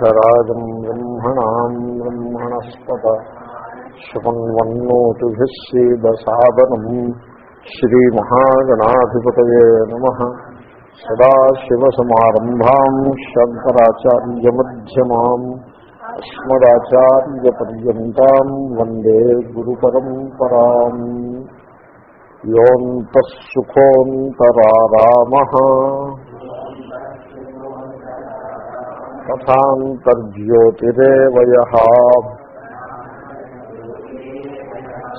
शराजम् ब्रह्मणाम् ब्रह्मणस्पत शृण्वन्नोतिभिः श्रीदसादनम् श्रीमहागणाधिपतये नमः सदाशिवसमारम्भाम् शङ्कराचार्यमध्यमाम् अस्मदाचार्यपर्यन्ताम् वन्दे गुरुपरम्पराम् योऽन्तः सुखोऽन्तरारामः తథాంతర్జ్యోతిరేవయ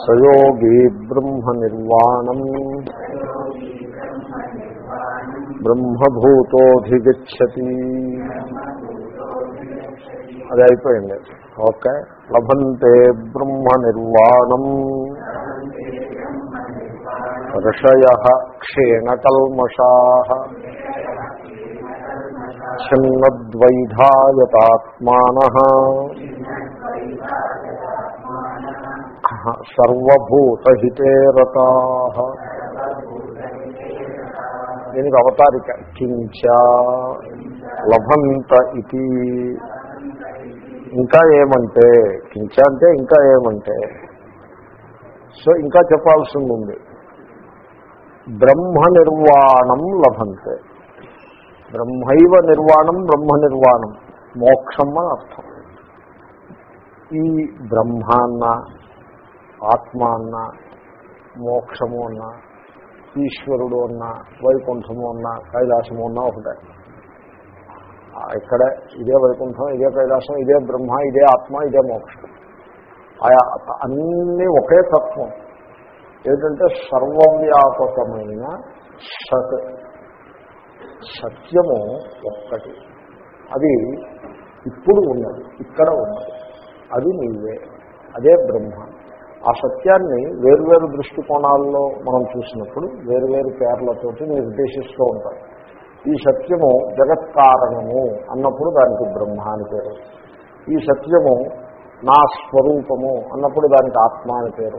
సయోగీ బ్రహ్మ నిర్వాణం బ్రహ్మభూతోధిగచ్చతి అది అయిపోయింది. ఓకే. లభంతే బ్రహ్మ నిర్వాణం ఋషయ క్షీణకల్మషా. ఛిన్నద్వైధాయతాత్మాన సర్వభూతహితే రతా దీనికి అవతారిక కించ లభంత ఇది ఇంకా ఏమంటే కించ అంటే ఇంకా ఏమంటే. సో ఇంకా చెప్పాల్సింది ఉంది. బ్రహ్మ నిర్వాణం లభంతే. బ్రహ్మైవ నిర్వాణం బ్రహ్మ నిర్వాణం మోక్షం అని అర్థం. ఈ బ్రహ్మాన్న ఆత్మాన్న ఆత్మ అన్న మోక్షము అన్న ఈశ్వరుడు అన్న వైకుంఠము అన్న కైలాసము అన్న ఒకటే. ఇక్కడే ఇదే వైకుంఠం ఇదే కైలాసం ఇదే బ్రహ్మ ఇదే ఆత్మ ఇదే మోక్షం. ఆయా అన్నీ ఒకే తత్వం. ఏంటంటే సర్వవ్యాపకమైన సత్ సత్యము ఒక్కటి. అది ఇప్పుడు ఉన్నది ఇక్కడ ఉన్నది. అది నీవే. అదే బ్రహ్మ. ఆ సత్యాన్ని వేరువేరు దృష్టికోణాల్లో మనం చూసినప్పుడు వేరువేరు పేర్లతోటి నిర్దేశిస్తూ ఉంటారు. ఈ సత్యము జగత్కారణము అన్నప్పుడు దానికి బ్రహ్మ అని పేరు. ఈ సత్యము నా స్వరూపము అన్నప్పుడు దానికి ఆత్మ అని పేరు.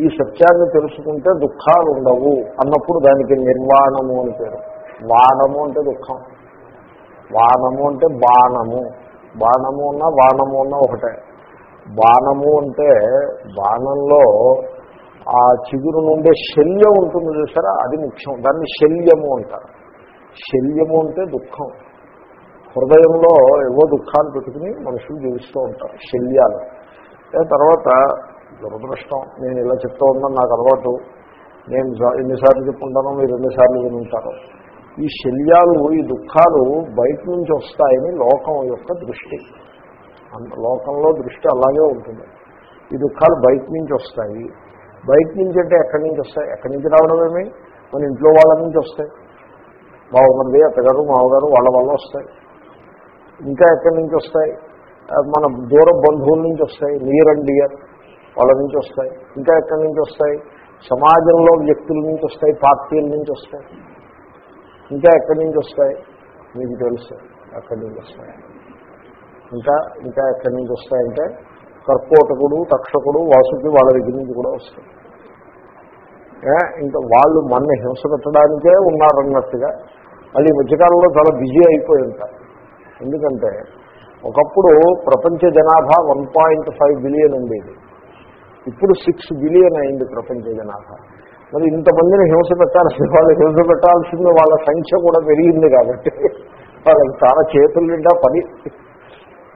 ఈ సత్యాన్ని తెలుసుకుంటే దుఃఖాలు ఉండవు అన్నప్పుడు దానికి నిర్వాణము అని పేరు. వానము అంటే దుఃఖం. వానము అంటే బాణము. బాణము ఉన్న వానము ఉన్న ఒకటే. బాణము అంటే బాణంలో ఆ చిగురు నుండే శల్యం ఉంటుంది చూసారా? అది ముఖ్యం. దాన్ని శల్యము అంటారు. శల్యము అంటే దుఃఖం. హృదయంలో ఏవో దుఃఖాలు పెట్టుకుని మనుషులు జీవిస్తూ ఉంటారు. శల్యాలు. తర్వాత దురదృష్టం. నేను ఇలా చెప్తూ ఉన్నాను నాకు అలవాటు. నేను ఎన్నిసార్లు చెప్పుకుంటానో మీరు ఎన్నిసార్లు వినుంటారు. ఈ శల్యాలు ఈ దుఃఖాలు బయట నుంచి వస్తాయని లోకం యొక్క దృష్టి. లోకంలో దృష్టి అలాగే ఉంటుంది. ఈ దుఃఖాలు బయట నుంచి వస్తాయి. బయట నుంచి అంటే ఎక్కడి నుంచి వస్తాయి? ఎక్కడి నుంచి రావడమేమి మన ఇంట్లో వాళ్ళ నుంచి వస్తాయి. బాగున్నది అత్తగారు మామగారు వాళ్ళ వల్ల వస్తాయి. ఇంకా ఎక్కడి నుంచి వస్తాయి? మన దూర బంధువుల నుంచి వస్తాయి. నియర్ అండ్ డియర్ వాళ్ళ నుంచి వస్తాయి. ఇంకా ఎక్కడి నుంచి వస్తాయి? సమాజంలో వ్యక్తుల నుంచి వస్తాయి. పార్టీల నుంచి వస్తాయి. ఇంకా ఎక్కడి నుంచి వస్తాయి? మీకు తెలుసు. ఎక్కడి నుంచి వస్తాయి? ఇంకా ఇంకా ఎక్కడి నుంచి వస్తాయంటే కర్కోటకుడు తక్షకుడు వాసుకి వాళ్ళ దగ్గర నుంచి కూడా వస్తాయి. ఇంకా వాళ్ళు మన హింస పెట్టడానికే ఉన్నారన్నట్టుగా మళ్ళీ మధ్యకాలంలో చాలా బిజీ అయిపోయి ఉంటారు. ఎందుకంటే ఒకప్పుడు ప్రపంచ జనాభా వన్ పాయింట్ ఫైవ్ బిలియన్ ఉండేది. ఇప్పుడు సిక్స్ బిలియన్ అయింది ప్రపంచ జనాభా. మరి ఇంతమందిని హింస పెట్టాల్సింది వాళ్ళు హింస పెట్టాల్సింది వాళ్ళ సంఖ్య కూడా పెరిగింది కాబట్టి వాళ్ళకి చాలా చేతుల నిండా పని.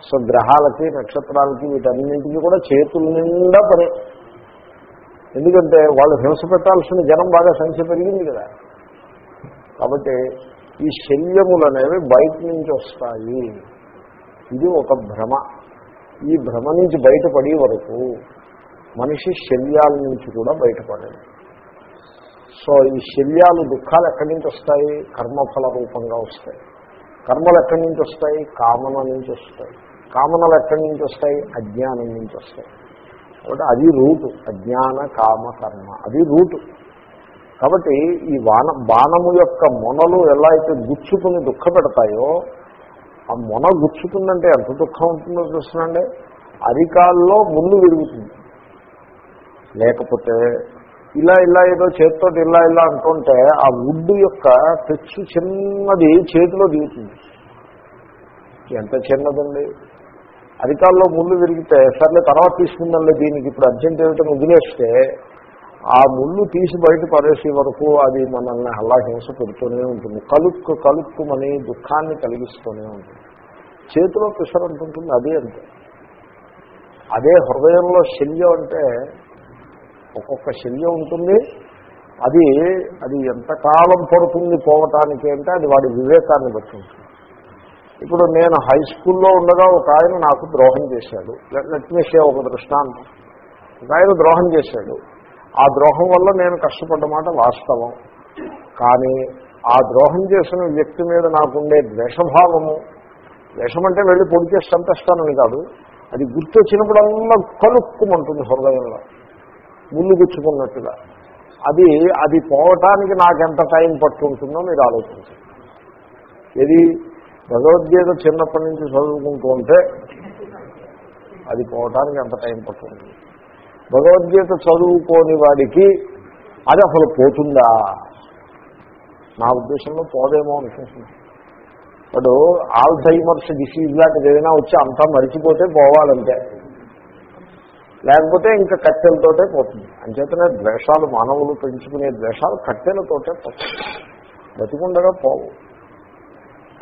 సో గ్రహాలకి నక్షత్రాలకి వీటన్నింటికి కూడా చేతుల నిండా పని. ఎందుకంటే వాళ్ళు హింస పెట్టాల్సిన జనం బాగా సంఖ్య పెరిగింది కదా. కాబట్టి ఈ శల్యములు అనేవి బయట నుంచి వస్తాయి. ఇది ఒక భ్రమ. ఈ భ్రమ నుంచి బయటపడే వరకు మనిషి శల్యాల నుంచి కూడా బయటపడేది సో ఈ శల్యాలు దుఃఖాలు ఎక్కడి నుంచి వస్తాయి? కర్మఫల రూపంగా వస్తాయి. కర్మలు ఎక్కడి నుంచి వస్తాయి? కామన నుంచి వస్తాయి. కామనలు ఎక్కడి నుంచి వస్తాయి? అజ్ఞానం నుంచి వస్తాయి. కాబట్టి అది రూటు అజ్ఞాన కామ కర్మ. అది రూటు. కాబట్టి ఈ వాన బాణము యొక్క మొనలు ఎలా అయితే గుచ్చుకుని దుఃఖ పెడతాయో ఆ మొన గుచ్చుకుందంటే ఎంత దుఃఖం ఉంటుందో చూస్తున్నాండి? అరికాల్లో ముందు విరుగుతుంది. లేకపోతే ఇలా ఇలా ఏదో చేతితో ఇలా ఇలా అంటుంటే ఆ వుడ్ యొక్క పెచ్చు చిన్నది చేతిలో దిగుతుంది. ఎంత చిన్నదండి? అరికాల్లో ముళ్ళు విరిగితే సర్లే తర్వాత తీసుకుందండి దీనికి ఇప్పుడు అర్జెంట్ ఏమిటో వదిలేస్తే ఆ ముళ్ళు తీసి బయట పడేసే వరకు అది మనల్ని అలా హింస పెడుతూనే ఉంటుంది. కలుక్కు కలుక్కుమని దుఃఖాన్ని కలిగిస్తూనే ఉంటుంది. చేతిలో పిసర్ అంటుంటుంది అదే అంతే. అదే హృదయంలో శల్యం అంటే ఒక్కొక్క శల్య ఉంటుంది. అది అది ఎంతకాలం పడుతుంది పోవటానికి అంటే అది వాడి వివేకాన్ని బట్టి ఉంటుంది. ఇప్పుడు నేను హై స్కూల్లో ఉండగా ఒక ఆయన నాకు ద్రోహం చేశాడు. లక్ష్మీషే ఒక దృష్టాంతం. ఒక ఆయన ద్రోహం చేశాడు. ఆ ద్రోహం వల్ల నేను కష్టపడ్డ మాట వాస్తవం. కానీ ఆ ద్రోహం చేసిన వ్యక్తి మీద నాకుండే ద్వేషభావము ద్వేషం అంటే వెళ్ళి పొడి చేసి చంపేస్తానని కాదు. అది గుర్తొచ్చినప్పుడల్లా కలుక్కుమంటుంది హృదయంలో. ముళ్ళు గుచ్చుకున్నట్టుగా. అది అది పోవటానికి నాకు ఎంత టైం పట్టుంటుందో మీరు ఆలోచించండి. ఇది భగవద్గీత చిన్నప్పటి నుంచి చదువుకుంటూ ఉంటే అది పోవటానికి ఎంత టైం పట్టుంది. భగవద్గీత చదువుకోని వాడికి అది అసలు పోతుందా? నా ఉద్దేశంలో పోదేమో అనుకుంటున్నాను వాడు ఆల్జైమర్స్ డిసీజ్ లాంటిది ఏదైనా వచ్చి అంతా మరిచిపోతే పోవాలంటే. లేకపోతే ఇంకా కట్టెలతోటే పోతుంది. అంచేతనే ద్వేషాలు మానవులు పెంచుకునే ద్వేషాలు కట్టెలతోటే పోతుంది బతికుండగా పోవు.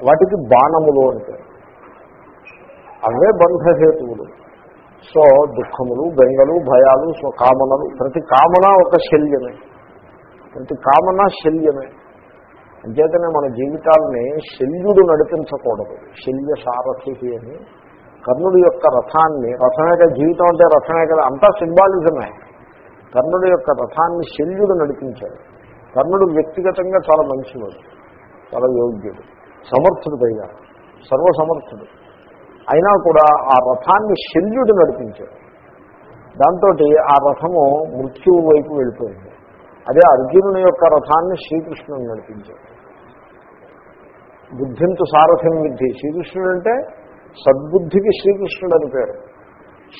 వాటికి బాణములు అంటే అవే బంధహేతువులు. సో దుఃఖములు బెంగలు భయాలు సో కామనలు. ప్రతి కామన ఒక శల్యమే. ప్రతి కామన శల్యమే. అంచేతనే మన జీవితాలని శల్యుడు నడిపించకూడదు. శల్య సారథి అని కర్ణుడి యొక్క రథాన్ని రథమే కదా జీవితం అంటే రథమే కదా అంతా సింబాలిజమే. కర్ణుడి యొక్క రథాన్ని శల్యుడు నడిపించాడు. కర్ణుడు వ్యక్తిగతంగా చాలా మంచివాడు చాలా యోగ్యుడు సమర్థుడు పైగా సర్వసమర్థుడు. అయినా కూడా ఆ రథాన్ని శల్యుడు నడిపించాడు. దాంతో ఆ రథము మృత్యువు వైపు వెళ్ళిపోయింది. అదే అర్జునుని యొక్క రథాన్ని శ్రీకృష్ణుడు నడిపించాడు. బుద్ధింతు సారథ్యం విద్ధి. శ్రీకృష్ణుడు అంటే సద్బుద్ధికి శ్రీకృష్ణుడు అని పేరు.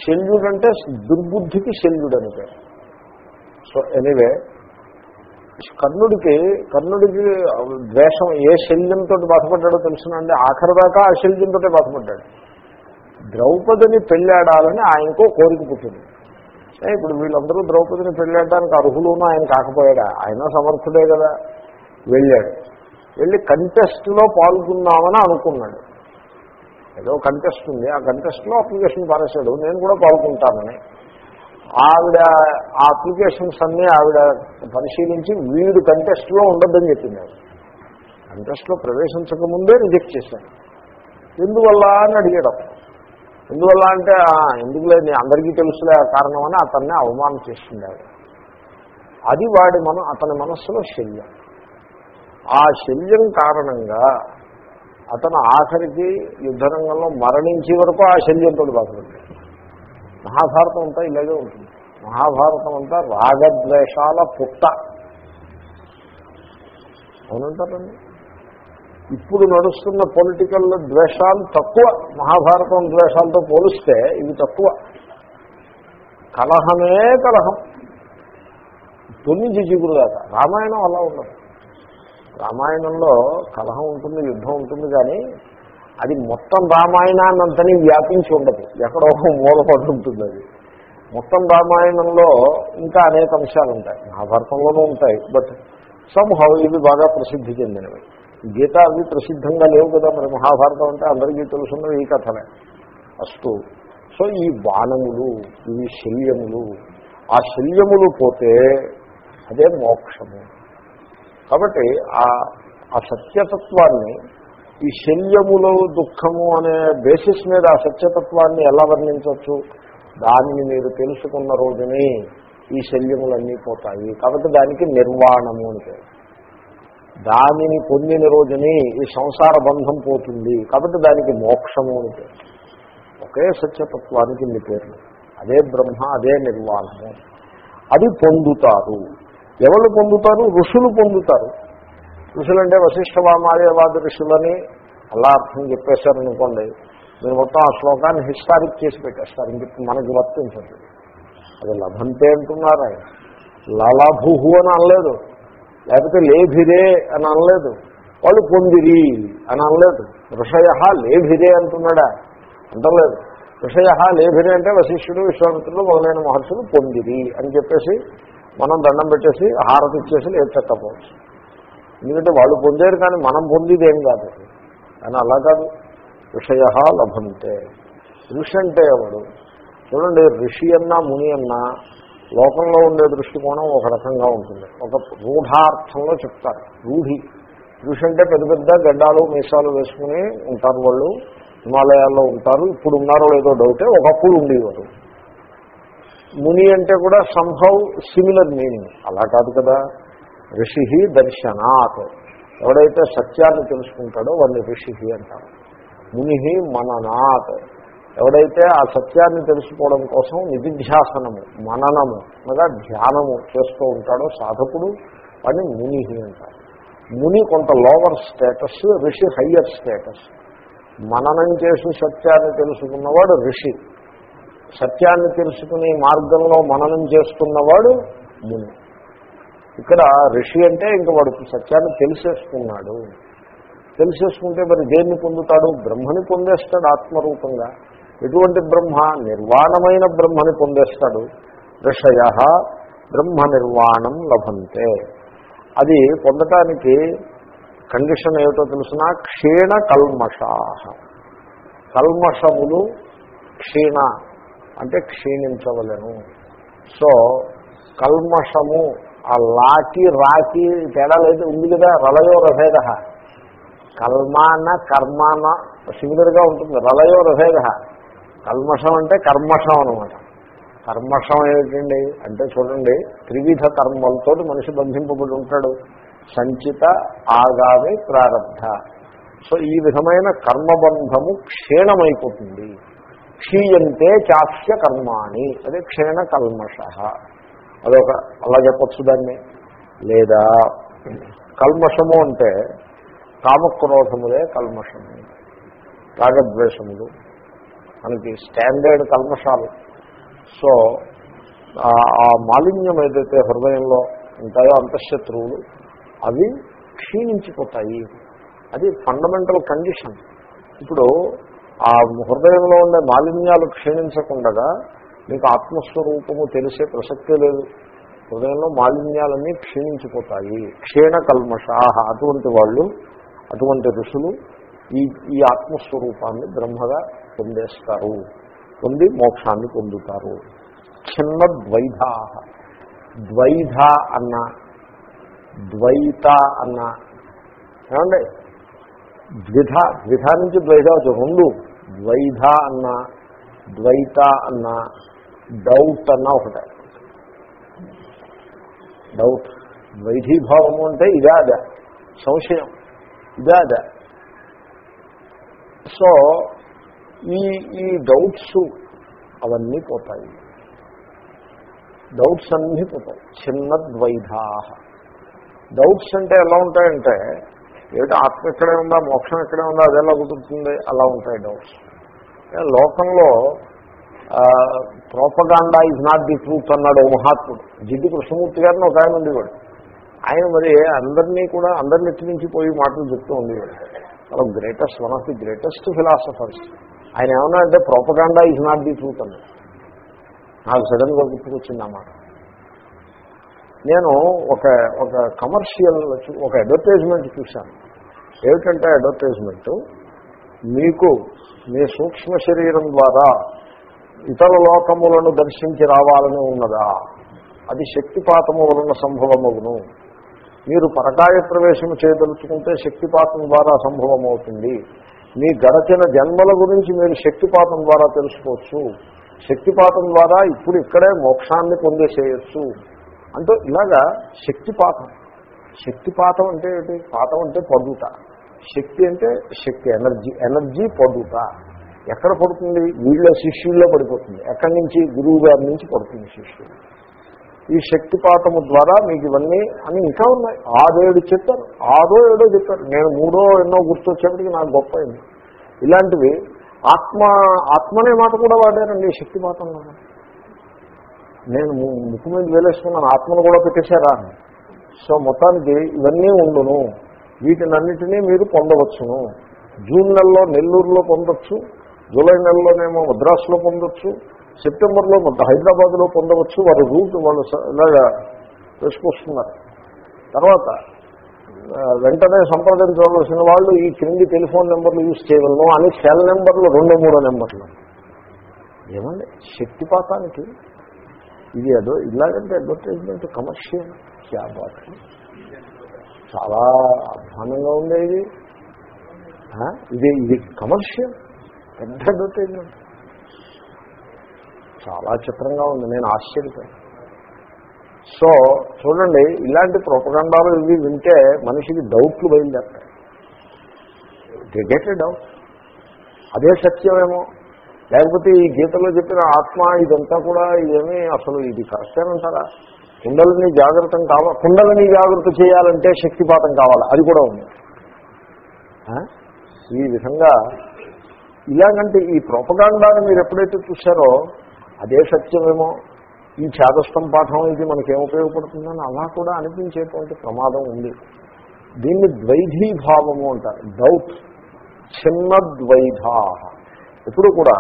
శల్యుడు అంటే దుర్బుద్ధికి శల్యుడు అని పేరు. సో ఎనీవే కర్ణుడికి కర్ణుడికి ద్వేషం ఏ శల్యంతో బాధపడ్డాడో తెలుసునండి ఆఖరి దాకా ఆ శల్యంతో బాధపడ్డాడు. ద్రౌపదిని పెళ్ళాడాలని ఆయనకో కోరిక పుట్టింది. ఇప్పుడు వీళ్ళందరూ ద్రౌపదిని పెళ్ళాడడానికి అర్హులునూ ఆయన కాకపోయాడా? ఆయన సమర్థుడే కదా. వెళ్ళాడు. వెళ్ళి కంటెస్ట్లో పాల్గొన్నామని అనుకున్నాడు. ఏదో కంటెస్ట్ ఉంది. ఆ కంటెస్ట్లో అప్లికేషన్ పారేశాడు. నేను కూడా పాల్గొంటానని. ఆవిడ ఆ అప్లికేషన్స్ అన్నీ ఆవిడ పరిశీలించి వీడు కంటెస్ట్లో ఉండొద్దని చెప్పింది ఆవిడ. కంటెస్ట్లో ప్రవేశించక ముందే రిజెక్ట్ చేశాను ఎందువల్ల అని అడిగాడు ఎందువల్ల అంటే ఎందుకులే నీ అందరికీ తెలుసులే ఆ కారణం అని అతన్ని అవమానం చేస్తుంది ఆవిడ. అది వాడి మన అతని మనస్సులో శల్యం. ఆ శల్యం కారణంగా అతను ఆఖరికి యుద్ధరంగంలో మరణించే వరకు ఆ శల్యంతో బాధపడ్డాడు మహాభారతం అంతా ఇలాగే ఉంటుంది. మహాభారతం అంతా రాగద్వేషాల పుట్ట. అవునంటారండి? ఇప్పుడు నడుస్తున్న పొలిటికల్ ద్వేషాలు తక్కువ. మహాభారతం ద్వేషాలతో పోలిస్తే ఇవి తక్కువ. కలహమే కలహం. తొమ్మిది జిజిగురు దాకా. రామాయణం అలా ఉండదు. రామాయణంలో కలహం ఉంటుంది యుద్ధం ఉంటుంది కానీ అది మొత్తం రామాయణాన్నంతని వ్యాపించి ఉండదు. ఎక్కడో మూలపడి ఉంటుంది అది. మొత్తం రామాయణంలో ఇంకా అనేక అంశాలు ఉంటాయి. మహాభారతంలోనూ ఉంటాయి. బట్ సంహౌ ఇవి బాగా ప్రసిద్ధి చెందినవి. గీత అవి ప్రసిద్ధంగా లేవు కదా. మరి మహాభారతం అంటే అందరికీ తెలుసున్నవి ఈ కథలే. అస్తు. సో ఈ బాణములు ఇవి శల్యములు ఆ శల్యములు పోతే అదే మోక్షము. కాబట్టి ఆ ఆ సత్యతత్వాన్ని ఈ శల్యములు దుఃఖము అనే బేసిస్ మీద ఆ సత్యతత్వాన్ని ఎలా వర్ణించవచ్చు? దానిని మీరు తెలుసుకున్న రోజునే ఈ శల్యములన్నీ పోతాయి. కాబట్టి దానికి నిర్వాణము అని పేరు. దానిని పొందిన రోజుని ఈ సంసార బంధం పోతుంది. కాబట్టి దానికి మోక్షము అని పేరు. ఒకే సత్యతత్వానికి ఇన్ని పేర్లు. అదే బ్రహ్మ అదే నిర్వాణము. అది పొందుతారు. ఎవరు పొందుతారు? ఋషులు పొందుతారు. ఋషులంటే వశిష్ఠ వామాదేవాది ఋషులని అలా అర్థం చెప్పేశారనుకోండి మీరు మొత్తం ఆ శ్లోకాన్ని హిస్టారిక్ చేసి పెట్టేస్తారు. ఇంక మనకి వర్తించండి అది లభంతే అంటున్నారు ఆయన. లలభుహు అని అనలేదు. లేకపోతే లేభిరే అని అనలేదు. వాళ్ళు పొందిరి అని అనలేదు. ఋషయ లేభిరే అంటున్నాడా? అంటలేదు. ఋషయ లేభిరే అంటే వశిష్ఠుడు విశ్వామిత్రుడు మొదలైన మహర్షులు పొందిరి అని చెప్పేసి మనం దండం పెట్టేసి హారతి ఇచ్చేసి లేచక్కపోవచ్చు ఎందుకంటే వాళ్ళు పొందారు కానీ మనం పొందేది ఏం కాదు. కానీ అలా కాదు. ఋషయ లభంతే. ఋషి అంటే ఎవడు? చూడండి ఋషి అన్నా ముని అన్నా లోకంలో ఉండే దృష్టికోణం ఒక రకంగా ఉంటుంది. ఒక రూఢార్థంలో చెప్తారు. రూఢి. ఋషి అంటే పెద్ద పెద్ద గడ్డాలు మీసాలు వేసుకుని ఉంటారు వాళ్ళు. హిమాలయాల్లో ఉంటారు. ఇప్పుడు ఉన్నారో లేదో డౌటే. ఒకప్పుడు ఉండేవారు. ముని అంటే కూడా సంభవ్ సిమిలర్ మీనింగ్ అలా కాదు కదా. ఋషి దర్శనాత్. ఎవడైతే సత్యాన్ని తెలుసుకుంటాడో వాడిని ఋషి అంటారు. ముని మననాత్. ఎవడైతే ఆ సత్యాన్ని తెలుసుకోవడం కోసం నిధిధ్యాసనము మననము అనగా ధ్యానము చేస్తూ ఉంటాడో సాధకుడు వాడిని ముని అంటారు. ముని కొంత లోవర్ స్టేటస్ ఋషి హయ్యర్ స్టేటస్ మననం చేసి సత్యాన్ని తెలుసుకున్నవాడు ఋషి. సత్యాన్ని తెలుసుకునే మార్గంలో మననం చేసుకున్నవాడు ముని. ఇక్కడ ఋషి అంటే ఇంక వాడు సత్యాన్ని తెలిసేసుకున్నాడు. తెలిసేసుకుంటే మరి దేన్ని పొందుతాడు? బ్రహ్మని పొందేస్తాడు ఆత్మరూపంగా. ఎటువంటి బ్రహ్మ? నిర్వాణమైన బ్రహ్మని పొందేస్తాడు. ఋషయ బ్రహ్మ నిర్వాణం లభంతే. అది పొందటానికి కండిషన్ ఏమిటో తెలిసిన? క్షీణ కల్మషాహ కల్మషములు క్షీణ అంటే క్షీణించవలను. సో కల్మషము ఆ లాకి రాకి తేడా లేదు ఉంది కదా రలయో రభేద కల్మాన కర్మాన సిమిలర్గా ఉంటుంది రలయో రభేద కల్మషం అంటే కర్మషం అనమాట కర్మషం ఏమిటండి? అంటే చూడండి త్రివిధ కర్మలతో మనిషి బంధింపబడి ఉంటాడు. సంచిత ఆగామి ప్రారంభ. సో ఈ విధమైన కర్మబంధము క్షీణమైపోతుంది. క్షీయంతే చాస్య కర్మాణి. అదే క్షీణ కల్మష. అదొక అలా చెప్పచ్చు దాన్ని. లేదా కల్మషము అంటే కామక్రోధములే కల్మషము. రాగద్వేషములు. మనకి స్టాండర్డ్ కల్మషాలు. సో ఆ మాలిన్యం ఏదైతే హృదయంలో ఉంటాయో అంతఃశత్రువులు అవి క్షీణించిపోతాయి. అది ఫండమెంటల్ కండిషన్ ఇప్పుడు ఆ హృదయంలో ఉండే మాలిన్యాలు క్షీణించకుండా మీకు ఆత్మస్వరూపము తెలిసే ప్రసక్తే లేదు. హృదయంలో మాలిన్యాలన్నీ క్షీణించిపోతాయి. క్షీణ కల్మషాహ అటువంటి వాళ్ళు అటువంటి ఋషులు ఈ ఈ ఆత్మస్వరూపాన్ని బ్రహ్మగా పొందేస్తారు. పొంది మోక్షాన్ని పొందుతారు. చిన్న ద్వైధా ద్వైధ అన్న ద్వైత అన్న. ఏమండి? ద్విధ ద్విధ నుంచి ద్వైధ వచ్చు రెండు ద్వైధ అన్న ద్వైత అన్న డౌట్ అన్న ఒకటే. డౌట్. ద్వైధీభావము అంటే ఇదే అదే. సంశయం. ఇదే అదే. సో ఈ ఈ డౌట్స్ అవన్నీ పోతాయి. డౌట్స్ అన్నీ పోతాయి. చిన్న ద్వైధా డౌట్స్ అంటే ఎలా ఉంటాయంటే ఏమిటి? ఆత్మ ఎక్కడే ఉందా? మోక్షం ఎక్కడే ఉందా? అది ఎలా కుదురుతుంది? అలా ఉంటాయి డౌట్స్ లోకంలో propaganda is not the truth అన్నాడు ఓ మహాత్ముడు. జిడ్డు కృష్ణమూర్తి గారిని ఒక ఆయన ఉండేవాడు. ఆయన మరి అందరినీ కూడా అందరిని ఎత్తిరించి పోయి మాటలు చెప్తూ ఉండేవాడు. చాలా greatest one of the greatest philosophers ఆయన ఏమన్నా అంటే propaganda is not the truth అన్నాడు. నాకు సడన్గా గుర్తుకొచ్చింది అన్నమాట నేను ఒక ఒక కమర్షియల్ ఒక అడ్వర్టైజ్మెంట్ చూశాను. ఏమిటంటే అడ్వర్టైజ్మెంటు మీకు మీ సూక్ష్మ శరీరం ద్వారా ఇతర లోకములను దర్శించి రావాలని ఉన్నదా? అది శక్తిపాతము వలన సంభవమవును మీరు పరకాయ ప్రవేశం చేయదలుచుకుంటే శక్తిపాతం ద్వారా సంభవమవుతుంది. మీ గడచిన జన్మల గురించి మీరు శక్తిపాతం ద్వారా తెలుసుకోవచ్చు. శక్తిపాతం ద్వారా ఇప్పుడు ఇక్కడే మోక్షాన్ని పొందేసేయచ్చు. అంటే ఇలాగా శక్తిపాతం. శక్తిపాతం అంటే ఏంటి? పాతం అంటే పడుట. శక్తి అంటే శక్తి ఎనర్జీ ఎనర్జీ పడుట. ఎక్కడ పడుతుంది? వీళ్ళ శిష్యుల్లో పడిపోతుంది. ఎక్కడి నుంచి? గురువు గారి నుంచి పడుతుంది శిష్యులు. ఈ శక్తిపాతము ద్వారా మీకు ఇవన్నీ అని ఇంకా ఉన్నాయి. ఆరేడు చెప్పారు. ఆరో ఏడో చెప్పారు. నేను మూడో ఎన్నో గుర్తొచ్చేప్పటికి నాకు గొప్ప అయింది ఇలాంటివి ఆత్మ ఆత్మనే మాట కూడా వాడారండి శక్తిపాతంలో నేను ముక్కు మీద వేలేసుకున్నాను ఆత్మను కూడా పెట్టేశారా సో మొత్తానికి ఇవన్నీ ఉండును. వీటినన్నిటినీ మీరు పొందవచ్చును. జూన్ నెలలో నెల్లూరులో పొందొచ్చు. జూలై నెలలోనేమో మద్రాసులో పొందొచ్చు. సెప్టెంబర్లో హైదరాబాద్లో పొందవచ్చు. వారి రూట్ వాళ్ళు ఇలాగా వేసుకొస్తున్నారు తర్వాత వెంటనే సంప్రదించవలసిన వాళ్ళు ఈ క్రింది టెలిఫోన్ నెంబర్లు యూజ్ చేయగలను అని సెల్ నెంబర్లు రెండు మూడో నెంబర్లు. ఏమండి? శక్తిపాతానికి ఇది అదో ఇలాగంటే అడ్వర్టైజ్మెంట్ కమర్షియల్ క్యా బాత్? చాలా అధ్వానంగా ఉండేది ఇది. ఇది ఇది కమర్షియల్ పెద్ద అడ్వర్టైజ్మెంట్ చాలా చిత్రంగా ఉంది. నేను ఆశ్చర్యపోయాను. సో చూడండి ఇలాంటి ప్రొపగండాలు ఇవి వింటే మనిషికి డౌట్లు బయలుదేరుతాయి. గెట్ డౌట్ అదే సత్యమేమో. లేకపోతే ఈ గీతలో చెప్పిన ఆత్మ ఇదంతా కూడా ఇదేమీ అసలు ఇది కరెక్టేనంటారా కుండలని జాగ్రత్తం కావాలి కుండలని జాగ్రత్త చేయాలంటే శక్తిపాతం కావాలి. అది కూడా ఉంది. ఈ విధంగా ఇలాగంటే ఈ ప్రొపగాండాన్ని మీరు ఎప్పుడైతే చూశారో అదే సత్యమేమో. ఈ చేదస్థం పాఠం ఇది మనకేం ఉపయోగపడుతుందని అలా కూడా అనిపించేటువంటి ప్రమాదం ఉంది. దీన్ని ద్వైధీభావము అంటారు. డౌట్. చిన్న ద్వైధా ఎప్పుడు కూడా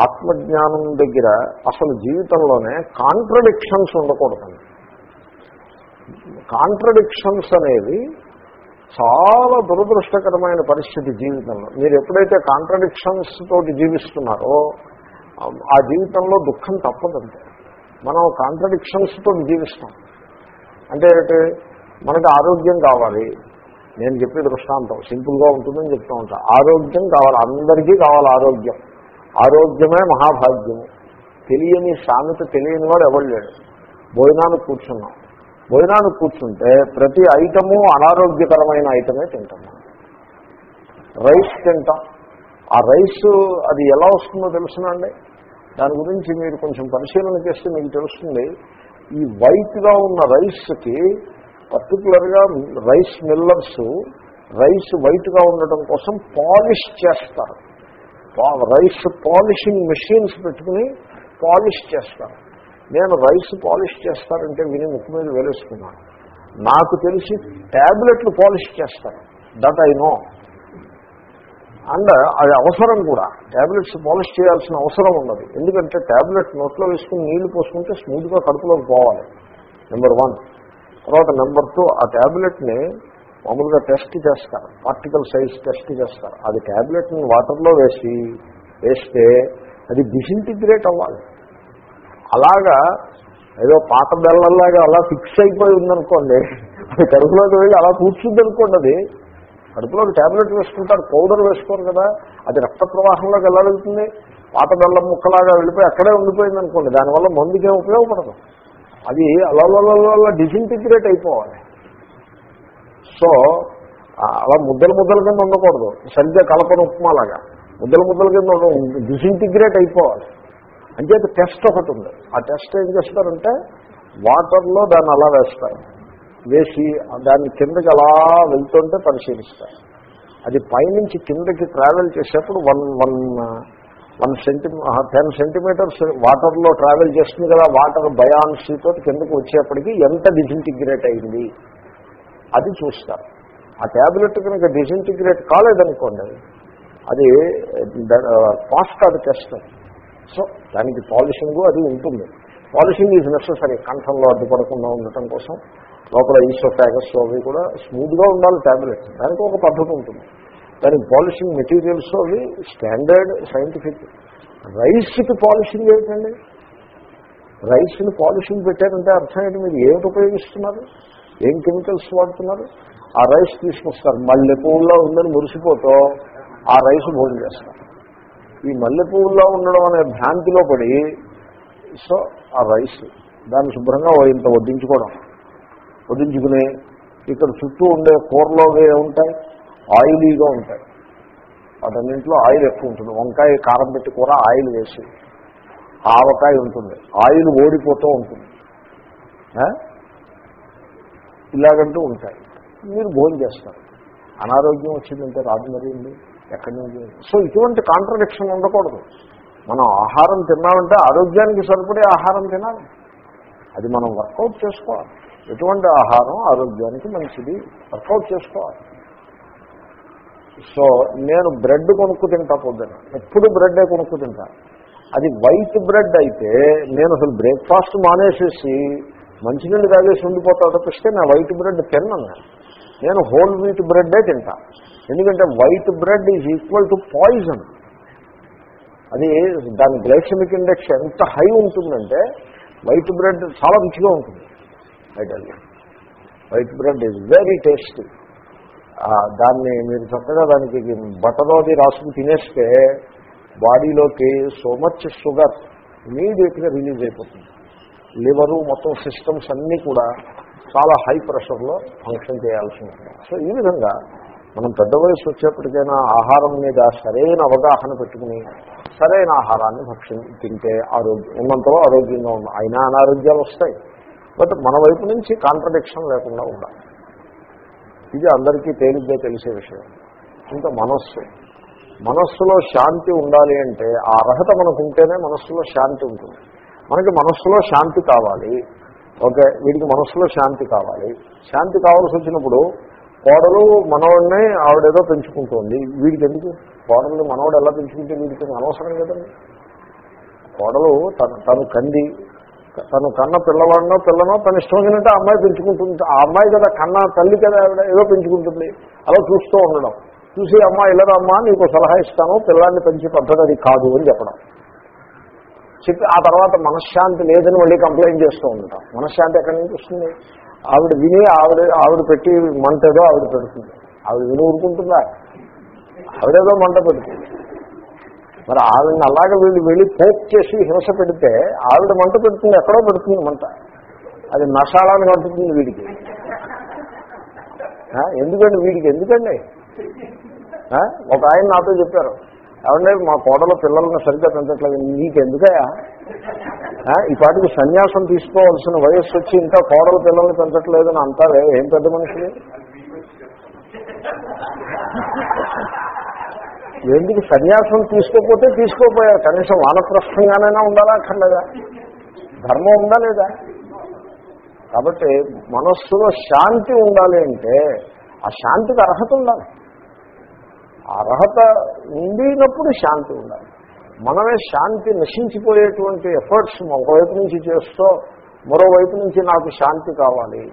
ఆత్మజ్ఞానం దగ్గర అసలు జీవితంలోనే కాంట్రడిక్షన్స్ ఉండకూడదండి కాంట్రడిక్షన్స్ అనేవి చాలా దురదృష్టకరమైన పరిస్థితి జీవితంలో. మీరు ఎప్పుడైతే కాంట్రడిక్షన్స్ తోటి జీవిస్తున్నారో ఆ జీవితంలో దుఃఖం తప్పదంటే మనం కాంట్రడిక్షన్స్ తోటి జీవిస్తాం. అంటే మనకి మనకు ఆరోగ్యం కావాలి. నేను చెప్పే దృష్టాంతం. సింపుల్గా ఉంటుందని చెప్తూ ఉంటా. ఆరోగ్యం కావాలి. అందరికీ కావాలి ఆరోగ్యం. ఆరోగ్యమే మహాభాగ్యము తెలియని సామెత తెలియని వాడు ఎవరు లేడు. భోజనానికి కూర్చున్నాం. భోజనానికి కూర్చుంటే ప్రతి ఐటము అనారోగ్యకరమైన ఐటమే తింటాం రైస్ తింటాం. ఆ రైస్ అది ఎలా వస్తుందో తెలుసునండి దాని గురించి మీరు కొంచెం పరిశీలన చేస్తే మీకు తెలుస్తుంది. ఈ వైట్గా ఉన్న రైస్కి పర్టికులర్గా రైస్ మిల్లర్స్ రైస్ వైట్గా ఉండటం కోసం పాలిష్ చేస్తారు. రైస్ పాలిషింగ్ మెషిన్స్ పెట్టుకుని పాలిష్ చేస్తారు. నేను రైస్ పాలిష్ చేస్తారంటే విని ముక్కు మీద వేలేసుకున్నాను. నాకు తెలిసి ట్యాబ్లెట్లు పాలిష్ చేస్తారు. That I know. అండ్ అది అవసరం కూడా. ట్యాబ్లెట్స్ పాలిష్ చేయాల్సిన అవసరం ఉండదు. ఎందుకంటే ట్యాబ్లెట్ నోట్లో వేసుకుని నీళ్ళు పోసుకుంటే స్మూత్గా కడుపులోకి పోవాలి. Number one. తర్వాత నెంబర్ టూ ఆ ట్యాబ్లెట్ని మామూలుగా టెస్ట్ చేస్తారు. పార్టికల్ సైజ్ టెస్ట్ చేస్తారు. అది ట్యాబ్లెట్ని వాటర్లో వేసి వేస్తే అది డిసింటిగ్రేట్ అవ్వాలి. అలాగా ఏదో పాత బెల్లంలాగా అలా ఫిక్స్ అయిపోయి ఉందనుకోండి అది కడుపులోకి వెళ్ళి అలా కూర్చుంది అనుకోండి అది కడుపులోకి ట్యాబ్లెట్ వేసుకుంటారు పౌడర్ వేసుకోరు కదా అది రక్త ప్రవాహంలోకి ఎలా వెళ్తుంది? పాత బెల్లం ముక్కలాగా వెళ్ళిపోయి అక్కడే ఉండిపోయింది అనుకోండి దానివల్ల మందుకేం ఉపయోగపడదు. అది అలా డిసింటిగ్రేట్ అయిపోవాలి. సో అలా ముద్దలు ముద్దల కింద ఉండకూడదు. సరిగ్గా కలపన ఉప్మాలాగా ముద్దలు ముద్దల కింద డిసింటిగ్రేట్ అయిపోవాలి. అంటే టెస్ట్ ఒకటి ఉంది. ఆ టెస్ట్ ఏం చేస్తారంటే వాటర్లో దాన్ని అలా వేస్తారు. వేసి దాన్ని కిందకి అలా వెళ్తుంటే పరిశీలిస్తారు. అది పైనుంచి కిందకి ట్రావెల్ చేసేప్పుడు వన్ వన్ వన్ సెంటిమీ టెన్ సెంటీమీటర్స్ వాటర్లో ట్రావెల్ చేస్తుంది కదా వాటర్ బయాన్సీతో కిందకు వచ్చేప్పటికీ ఎంత డిసింటిగ్రేట్ అయింది? అది చూస్తారు. ఆ ట్యాబ్లెట్ కనుక డిసింటిగ్రేట్ కాలేదనుకోండి అది పాస్ కాదు టెస్ట్. సో దానికి పాలిషింగ్ అది ఉంటుంది. పాలిషింగ్ ఈజ్ నెససరీ కంఠంలో అడ్డుపడకుండా ఉండటం కోసం. లోపల ఈసోఫాగస్ అవి కూడా స్మూత్గా ఉండాలి ట్యాబ్లెట్ దానికి ఒక పద్ధతి ఉంటుంది. దానికి పాలిషింగ్ మెటీరియల్స్ అవి స్టాండర్డ్ సైంటిఫిక్. రైస్కి పాలిషింగ్ ఏంటండి రైస్ని పాలిషింగ్ పెట్టారంటే అర్థం ఏంటి? మీరు ఏమిటి ఉపయోగిస్తున్నారు? ఏం కెమికల్స్ వాడుతున్నారు? ఆ రైస్ తీసుకొస్తారు. మల్లె పువ్వుల్లో ఉందని మురిసిపోతూ ఆ రైస్ భోజనం చేస్తారు. ఈ మల్లె పువ్వుల్లో ఉండడం అనే భ్రాంతిలో పడి సో ఆ రైస్ దాన్ని శుభ్రంగా ఇంత వడ్డించుకోవడం. వడ్డించుకుని ఇక్కడ చుట్టూ ఉండే కూరలో ఉంటాయి ఆయిలీగా ఉంటాయి. వాటన్నింటిలో ఆయిల్ ఎక్కువ ఉంటుంది. వంకాయ కారం పెట్టి కూర ఆయిల్ వేసి ఆవకాయ ఉంటుంది. ఆయిల్ ఓడిపోతూ ఉంటుంది. ఇలాగంటూ ఉంటాయి. మీరు భోజనం చేస్తారు. అనారోగ్యం వచ్చిందంటే రాదు మరి ఎక్కడి నుంచి? సో ఇటువంటి కాంట్రడిక్షన్ ఉండకూడదు. మనం ఆహారం తిన్నామంటే ఆరోగ్యానికి సరిపడే ఆహారం తినాలి. అది మనం వర్కౌట్ చేసుకోవాలి. ఎటువంటి ఆహారం ఆరోగ్యానికి మంచిది. వర్కౌట్ చేసుకోవాలి. సో నేను బ్రెడ్ కొనుక్కు తింటా పొద్దున. ఎప్పుడు బ్రెడ్డే కొనుక్కు తింటా. అది వైట్ బ్రెడ్ అయితే నేను అసలు బ్రేక్ఫాస్ట్ మానేసేసి మంచినీళ్ళు తాగేసి ఉండిపోతా తప్పిస్తే నా వైట్ బ్రెడ్ తిన్నాను నేను. నేను హోల్ వీట్ బ్రెడ్డే తింటా. ఎందుకంటే white bread is equal to poison అది దాని గ్లైసమిక్ ఇండెక్స్ ఎంత హై ఉంటుందంటే వైట్ బ్రెడ్ చాలా రుచిగా ఉంటుంది. ఐటల్ white bread is very tasty దాన్ని మీరు చక్కగా దానికి బట్టలో అది రాసుకుని తినేస్తే బాడీలోకి సో మచ్ షుగర్ ఇమీడియట్గా రిలీజ్ అయిపోతుంది. లివరు మొత్తం సిస్టమ్స్ అన్నీ కూడా చాలా హై ప్రెషర్లో ఫంక్షన్ చేయాల్సి ఉంటుంది. సో ఈ విధంగా మనం పెద్ద వయసు వచ్చేప్పటికైనా ఆహారం మీద సరైన అవగాహన పెట్టుకుని సరైన ఆహారాన్ని భక్షణ తింటే ఆరోగ్యం ఉన్నంతలో ఆరోగ్యంగా ఉంది అయినా అనారోగ్యాలు వస్తాయి. బట్ మన వైపు నుంచి కాంట్రడిక్షన్ లేకుండా ఉండాలి. ఇది అందరికీ తేలిగ్గా తెలిసే విషయం. ఇంకా మనస్సు. మనస్సులో శాంతి ఉండాలి అంటే ఆ అర్హత మనకు ఉంటేనే మనస్సులో శాంతి ఉంటుంది. మనకి మనస్సులో శాంతి కావాలి. ఓకే వీడికి మనస్సులో శాంతి కావాలి. శాంతి కావాల్సి వచ్చినప్పుడు కోడలు మనవాడిని ఆవిడేదో పెంచుకుంటోంది. వీడికి ఎందుకు? కోడలు మనవాడు ఎలా పెంచుకుంటే వీడికి అనవసరం కదండి? కోడలు తను తను కంది తను కన్న పిల్లవాడినో పిల్లనో తను ఇష్టం వచ్చినట్టు ఆ అమ్మాయి పెంచుకుంటుంది. ఆ అమ్మాయి కదా కన్న తల్లి కదా ఆవిడ ఏదో పెంచుకుంటుంది. అలా చూస్తూ ఉండడం. చూసి అమ్మ ఇలాదమ్మా నీకు సలహా ఇస్తాను పిల్లాన్ని పెంచే పద్ధతి అది కాదు అని చెప్పడం. చెప్పి ఆ తర్వాత మనశ్శాంతి లేదని మళ్ళీ కంప్లైంట్ చేస్తూ ఉంటాం మనశ్శాంతి ఎక్కడి నుంచి వస్తుంది? ఆవిడ విని ఆవిడ ఆవిడ పెట్టి మంట ఏదో ఆవిడ పెడుతుంది. ఆవిడ విని ఊరుకుంటుందా? ఆవిడేదో మంట పెడుతుంది. మరి ఆవిడని అలాగే వీళ్ళు వెళ్ళి పోక్ చేసి హింస పెడితే ఆవిడ మంట పెడుతుంది ఎక్కడో పెడుతుంది మంట. అది నషాలని కంటుతుంది వీడికి. ఎందుకండి వీడికి? ఎందుకండి? ఒక ఆయన నాతో చెప్పారు. ఏమంటే మా కోడలో పిల్లలను సరిగ్గా పెంచట్లేదు. నీకు ఎందుకయా ఈ పాటికి సన్యాసం తీసుకోవాల్సిన వయస్సు వచ్చి ఇంకా కోడల పిల్లల్ని పెంచట్లేదని అంటారే? ఏం పెద్ద మనుషులు? ఎందుకు సన్యాసం తీసుకోకపోతే తీసుకోపోయా కనీసం వానప్రస్థంగానైనా ఉండాలా అక్కర్లేదా? ధర్మం ఉందా లేదా? కాబట్టి మనస్సులో శాంతి ఉండాలి అంటే ఆ శాంతికి అర్హత ఉండాలి. అర్హత ఉండినప్పుడు శాంతి ఉండాలి. మనమే శాంతి నశించిపోయేటువంటి ఎఫర్ట్స్ ఒకవైపు నుంచి చేస్తూ మరోవైపు నుంచి నాకు శాంతి కావాలి.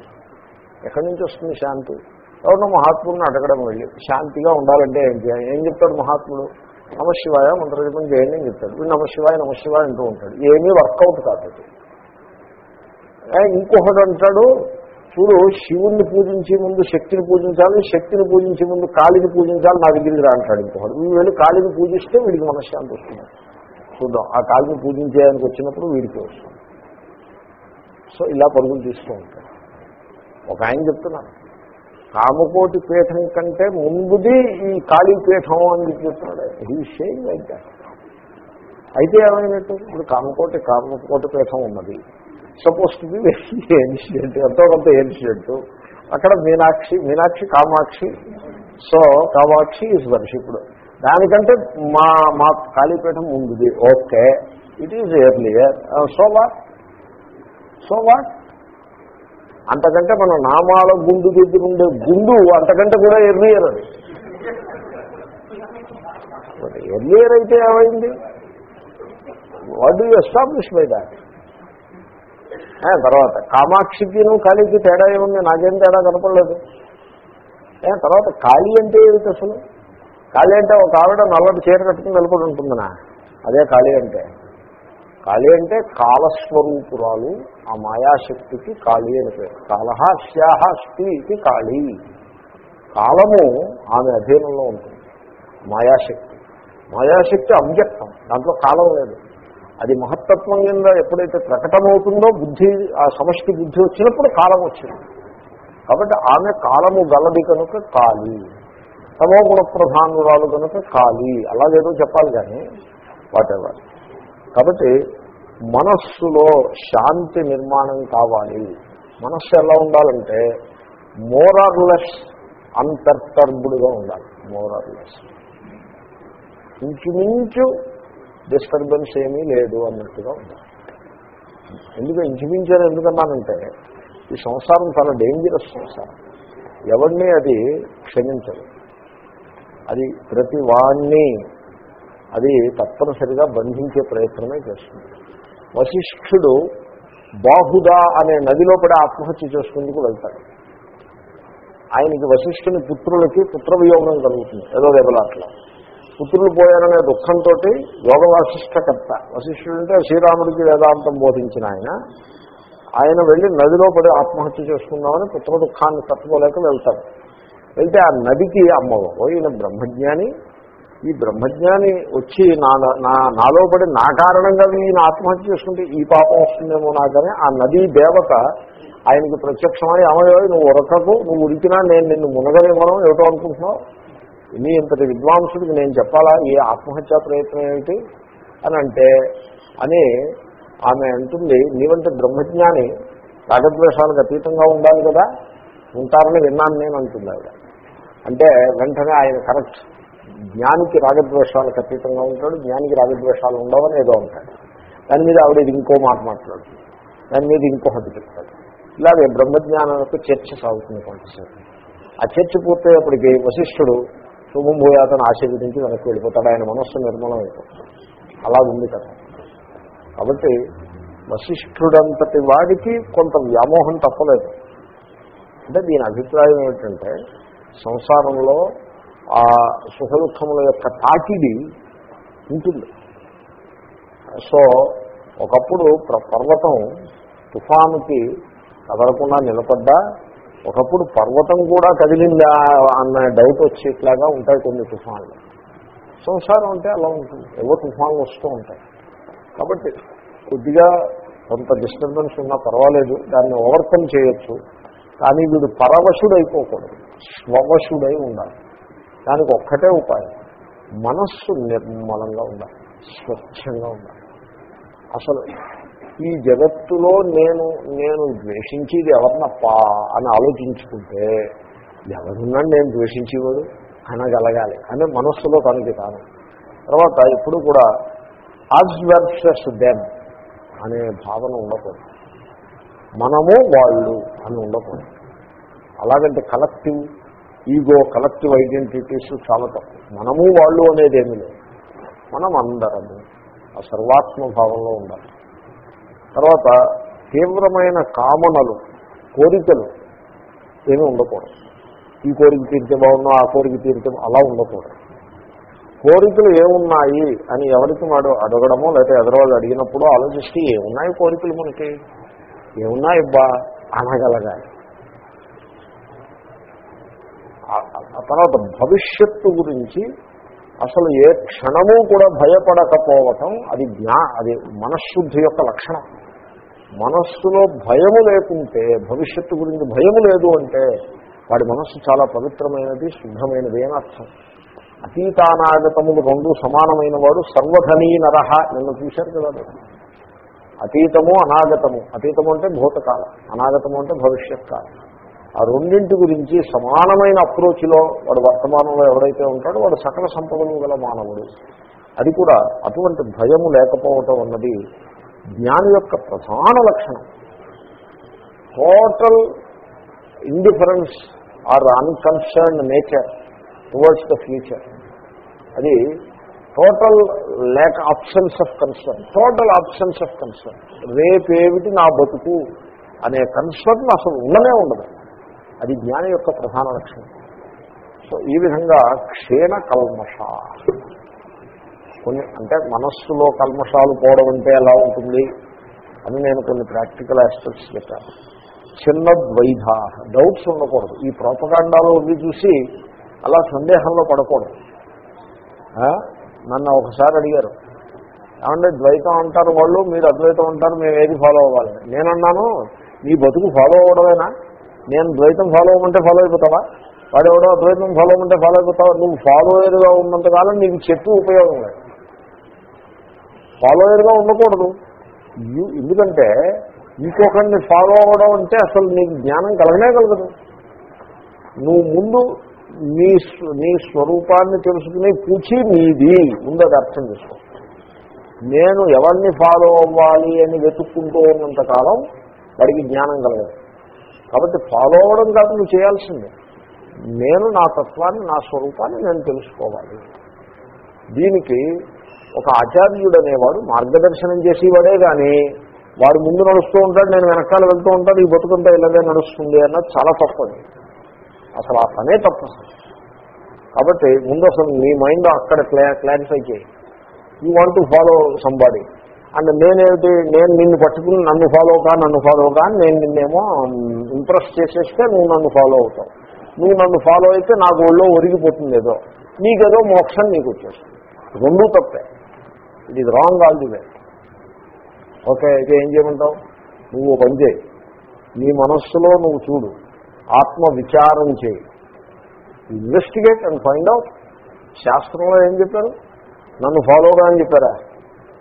ఎక్కడి నుంచి వస్తుంది శాంతి? ఎవరినో మహాత్ముడిని అడగడం వెళ్ళి శాంతిగా ఉండాలంటే ఏం చేయాలి ఏం చెప్తాడు మహాత్ముడు? నమశివాయ మంత్రజపం చేయండి అని చెప్తాడు. వీడు నమశివాయ నమశివాయ అంటూ ఉంటాడు. ఏమీ వర్కౌట్ కాదు ఇంకొకడు అంటాడు చూడు శివుణ్ణి పూజించే ముందు శక్తిని పూజించాలి శక్తిని పూజించే ముందు కాళిని పూజించాలి నా దగ్గరికి రా అంటాడు ఇంకొకడు. వీడు వెళ్ళి కాళిని పూజిస్తే వీడికి మనశ్శాంతి వస్తుంది. చూద్దాం ఆ కాళిని పూజించేయడానికి వచ్చినప్పుడు వీడికి వస్తుంది. సో ఇలా పరుగులు తీస్తూ ఉంటాడు. ఒక ఆయన చెప్తున్నాను కామకోటి పీఠం కంటే ముందుది ఈ కాళీపీఠం అని చెప్తున్నాడు ఈ అయితే అయితే ఏమైనట్టు? ఇప్పుడు కామకోటి కామకోటి పీఠం ఉన్నది. సపోజ్ టు బి ఏన్షియంట్ ఎంతో కొంత ఏన్షియంట్ అక్కడ Meenakshi Meenakshi Kamakshi. So Kamakshi is worshipped దానికంటే మా మా కాళీపీఠం ముందుది. Okay it is earlier so what so what అంతకంటే మన నామాల గుండు దగ్గర ఉండే గుండు అంతకంటే కూడా ఎర్లియర్ అది ఎర్లియర్ అయితే ఏమైంది? What do establish by that తర్వాత కామాక్షికిను కాళీకి తేడా ఏముంది? నాకేం తేడా కనపడలేదు. తర్వాత ఖాళీ అంటే ఏమిటి అసలు? ఖాళీ అంటే ఒక ఆవిడ నల్లటి చీర కట్టుకుని నిలబడి ఉంటుందనా. అదే ఖాళీ అంటే. కాళీ అంటే కాలస్వరూపురాలు ఆ మాయాశక్తికి కాళీ అని పేరు. కాలహ శ్యాహ ఇది కాళీ. కాలము ఆమె అధీనంలో ఉంటుంది. మాయాశక్తి. మాయాశక్తి అవ్యక్తం. దాంట్లో కాలం లేదు. అది మహత్తత్వం కింద ఎప్పుడైతే ప్రకటమవుతుందో బుద్ధి ఆ సమష్టి బుద్ధి వచ్చినప్పుడు కాలం వచ్చింది. కాబట్టి ఆమె కాలము గలది కనుక కాళీ. తమో గుణ ప్రధానురాలు కనుక కాళీ. అలాగేదో చెప్పాలి కానీ వాటెవర్ కాబట్టి మనస్సులో శాంతి నిర్మాణం కావాలి. మనస్సు ఎలా ఉండాలంటే మోరార్లెస్ అంతర్తర్బుడుగా ఉండాలి. మోరార్లెస్. ఇంచుమించు డిస్టర్బెన్స్ ఏమీ లేదు అన్నట్టుగా ఉండాలి. ఎందుకు ఇంచుమించారు ఎందుకన్నానంటే ఈ సంసారం చాలా డేంజరస్ సంసారం. ఎవరిని అది క్షమించదు. అది ప్రతి వాణ్ణి అది తప్పనిసరిగా బంధించే ప్రయత్నమే చేస్తుంది. వశిష్ఠుడు బాహుదా అనే నదిలో పడి ఆత్మహత్య చేసుకుందుకు వెళ్తాడు. ఆయనకి వశిష్ఠుని పుత్రులకి పుత్రవియోగం కలుగుతుంది ఏదో దెబ్బలాట్లా పుత్రులు పోయారనే దుఃఖంతో యోగ వాసిష్ఠకర్త వశిష్ఠుడు అంటే శ్రీరాముడికి వేదాంతం బోధించిన ఆయన ఆయన వెళ్ళి నదిలో పడి ఆత్మహత్య చేసుకుందామని పుత్ర దుఃఖాన్ని తట్టుకోలేక వెళ్తాడు. వెళ్తే ఆ నదికి అమ్మవారు ఈయన బ్రహ్మజ్ఞాని ఈ బ్రహ్మజ్ఞాని వచ్చి నా నా నాలో పడి నా కారణంగా ఈయన ఆత్మహత్య చేసుకుంటే ఈ పాపం వస్తుందేమో నాకని ఆ నదీ దేవత ఆయనకి ప్రత్యక్షమై అమయో నువ్వు ఉరకకు నువ్వు ఉరికినా నేను నిన్ను మునగలేమనం ఏమిటో అనుకుంటున్నావు? నీ ఇంతటి విద్వాంసుడికి నేను చెప్పాలా? ఏ ఆత్మహత్యా ప్రయత్నం ఏమిటి? అని అంటే అని ఆమె అంటుంది నీవంటే బ్రహ్మజ్ఞాని రాగద్వేషాలకు అతీతంగా ఉండాలి కదా? ఉంటారని విన్నాను నేను అంటుంది ఆవిడ. అంటే వెంటనే ఆయన కరెక్ట్ జ్ఞానికి రాగద్వేషాలకు అతీతంగా ఉంటాడు జ్ఞానికి రాగద్వేషాలు ఉండవని ఏదో ఉంటాడు దాని మీద ఆవిడ ఇది ఇంకో మాట మాట్లాడుతుంది. దాని మీద ఇంకొకటి చెప్తాడు. ఇలాగే బ్రహ్మజ్ఞానాలకు చర్చ సాగుతుంది కొంతసేపు. ఆ చర్చ పూర్తయ్యేప్పటికీ వశిష్ఠుడు శుభం భూయాతను ఆశీర్వదించి వెనక్కి వెళ్ళిపోతాడు. ఆయన మనస్సు నిర్మలం అయిపోతుంది అలా ఉంది కదా కాబట్టి వశిష్ఠుడంతటి వాడికి కొంత వ్యామోహం తప్పలేదు. అంటే దీని అభిప్రాయం ఏమిటంటే సంసారంలో ఆ సుఖ దుఃఖముల యొక్క తాకిడి ఉంటుంది. సో ఒకప్పుడు పర్వతం తుఫానుకి కదలకుండా నిలబడ్డా ఒకప్పుడు పర్వతం కూడా కదిలిందా అన్న డౌట్ వచ్చేట్లాగా ఉంటాయి కొన్ని తుఫాన్లు. సంసారం అంటే అలా ఉంటుంది. ఏవో తుఫాన్లు వస్తూ ఉంటాయి. కాబట్టి కొద్దిగా కొంత డిస్టర్బెన్స్ ఉన్నా పర్వాలేదు. దాన్ని ఓవర్కమ్ చేయొచ్చు. కానీ వీడు పరవశుడైపోకూడదు. స్వవశుడై ఉండాలి. దానికి ఒక్కటే ఉపాయం. మనస్సు నిర్మలంగా ఉండాలి. స్వచ్ఛంగా ఉండాలి. అసలు ఈ జగత్తులో నేను నేను ద్వేషించేది ఎవరినప్పా అని ఆలోచించుకుంటే ఎవరున్నా నేను ద్వేషించేవాడు అనగలగాలి. అని మనస్సులో తనకి తాను. తర్వాత ఎప్పుడు కూడా అజ్ వర్సెస్ దెమ్ అనే భావన ఉండకూడదు. మనము వాళ్ళు అని ఉండకూడదు. అలాగంటే కలెక్టివ్ ఈగో కలెక్టివ్ ఐడెంటిటీస్ చాలా తప్పు మనము వాళ్ళు అనేది ఏమి లేదు. మనం అందరము ఆ సర్వాత్మభావంలో ఉండాలి. తర్వాత తీవ్రమైన కామనలు కోరికలు ఏమీ ఉండకూడదు. ఈ కోరిక తీరితే బాగున్నా ఆ కోరిక తీరితే అలా ఉండకూడదు. కోరికలు ఏమున్నాయి అని ఎవరికి వాడు అడగడమో లేకపోతే ఎదరవాళ్ళు అడిగినప్పుడు ఆలోచిస్తే ఏమున్నాయి కోరికలు మనకి? ఏమున్నాయి బా అనగలగాలి. ఆ- తర్వాత భవిష్యత్తు గురించి అసలు ఏ క్షణము కూడా భయపడకపోవటం అది జ్ఞా అది మనశ్శుద్ధి యొక్క లక్షణం. మనస్సులో భయము లేకుంటే భవిష్యత్తు గురించి భయము లేదు అంటే వాడి మనస్సు చాలా పవిత్రమైనది శుద్ధమైనది అని అర్థం. అతీతానాగతములు రెండు సమానమైన వాడు సర్వధనీ నరహ నిన్న చూశారు కదా అతీతము అనాగతము. అతీతము అంటే భూతకాలం అనాగతము అంటే భవిష్యత్ కాలం ఆ రెండింటి గురించి సమానమైన అప్రోచ్లో వాడు వర్తమానంలో ఎవడైతే ఉంటాడో వాడు సకల సంపదలు గల మానవుడు. అది కూడా అటువంటి భయము లేకపోవటం అన్నది జ్ఞాని యొక్క ప్రధాన లక్షణం. Total indifference or unconcerned nature towards the future. అది total lack options of concern. Total options of concern. రేపేమిటి నా బతుకు అనే కన్సర్న్ అసలు ఉండనే ఉండదు. అది జ్ఞాని యొక్క ప్రధాన లక్షణం. సో ఈ విధంగా క్షీణ కల్మష. కొన్ని అంటే మనస్సులో కల్మషాలు పోవడం అంటే ఎలా ఉంటుంది? అని నేను కొన్ని ప్రాక్టికల్ ఆస్పెక్ట్స్ చెప్పాను చిన్న ద్వైధ. డౌట్స్ ఉండకూడదు. ఈ ప్రోపగాండాలో ఇవి చూసి అలా సందేహంలో పడకూడదు. నన్ను ఒకసారి అడిగారు. ఏమంటే ద్వైతం అంటారు వాళ్ళు మీరు అద్వైతం అంటారు మేము ఏది ఫాలో అవ్వాలి? నేనన్నాను నీ బతుకు ఫాలో అవ్వడమేనా? నేను ద్వైతం ఫాలో అవ్వమంటే ఫాలో అయిపోతావా? వాడెవడో అద్వైతం ఫాలో అవ్వమంటే ఫాలో అయిపోతావా? నువ్వు ఫాలోయర్గా ఉన్నంతకాలం నీకు చెప్పు ఉపయోగం లేదు. ఫాలోయర్గా ఉండకూడదు. ఎందుకంటే ఇంకొకరిని ఫాలో అవ్వడం అంటే అసలు నీకు జ్ఞానం కలగనే కలగదు. నువ్వు ముందు నీ నీ స్వరూపాన్ని తెలుసుకుని పూచి నీది. ముందు అది అర్థం చేసుకో. నేను ఎవరిని ఫాలో అవ్వాలి అని వెతుక్కుంటూ ఉన్నంతకాలం వాడికి జ్ఞానం కలగదు. కాబట్టి ఫాలో అవ్వడం కాదు నువ్వు చేయాల్సిందే. నేను నా తత్వాన్ని నా స్వరూపాన్ని నేను తెలుసుకోవాలి. దీనికి ఒక ఆచార్యుడు అనేవాడు మార్గదర్శనం చేసేవాడే కానీ వాడు ముందు నడుస్తూ ఉంటాడు నేను వెనకాల వెళ్తూ ఉంటాను ఈ బతుకంతా ఇలాగే నడుస్తుంది అన్నది చాలా తప్పది అసలు ఆ పనే తప్పు. కాబట్టి ముందు అసలు మీ మైండ్ అక్కడ క్లా క్లారిఫై చేయి. You want to follow somebody and నేనేమిటి నేను నిన్ను పట్టుకుని నన్ను ఫాలో కా నన్ను ఫాలో కా నేను నిన్నేమో ఇంప్రెస్ చేసేస్తే నువ్వు నన్ను ఫాలో అవుతావు. నువ్వు నన్ను ఫాలో అయితే నాకు ఒళ్ళో ఒరిగిపోతుంది ఏదో. నీకేదో మోక్షం నీకు వచ్చేస్తుంది. రెండూ తప్పే. It is wrong all the way okay అయితే ఏం చేయమంటావు? నువ్వు పని చేయి. నీ మనస్సులో నువ్వు చూడు. ఆత్మ విచారం చేయి. ఇన్వెస్టిగేట్ అండ్ ఫైండ్ అవుట్ శాస్త్రంలో ఏం చెప్పారు? నన్ను ఫాలో అని చెప్పారా?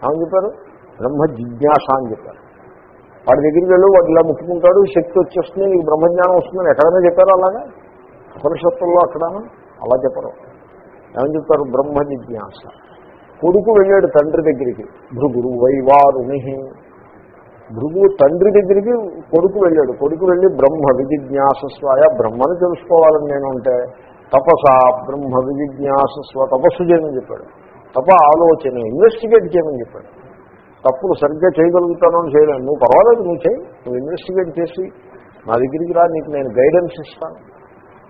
ఏమని చెప్పారు? బ్రహ్మ జిజ్ఞాస అని చెప్పారు. వాడి దగ్గరికి వెళ్ళు వాడు ఇలా ముట్టుకుంటాడు శక్తి వచ్చేస్తుంది నీకు బ్రహ్మజ్ఞానం వస్తుందని ఎక్కడైనా చెప్పారు అలాగా? ఉపనిషత్తుల్లో అక్కడనా? అలా చెప్పరు. ఏమని చెప్తారు? బ్రహ్మ జిజ్ఞాస. కొడుకు వెళ్ళాడు తండ్రి దగ్గరికి. భృగురు వైవారుని భృగు తండ్రి దగ్గరికి కొడుకు వెళ్ళాడు. కొడుకు వెళ్ళి బ్రహ్మ విజిజ్ఞాసస్వాయ బ్రహ్మని తెలుసుకోవాలని నేను అంటే తపస బ్రహ్మ విజిజ్ఞాసస్వ తపస్సు చేయమని చెప్పాడు. తప ఆలోచన ఇన్వెస్టిగేట్ చేయమని చెప్పాడు. తప్పులు సరిగ్గా చేయగలుగుతాను అని చేయలేను. నువ్వు పర్వాలేదు నువ్వు చేయి. నువ్వు ఇన్వెస్టిగేట్ చేసి నా దగ్గరికి రా నీకు నేను గైడెన్స్ ఇస్తాను.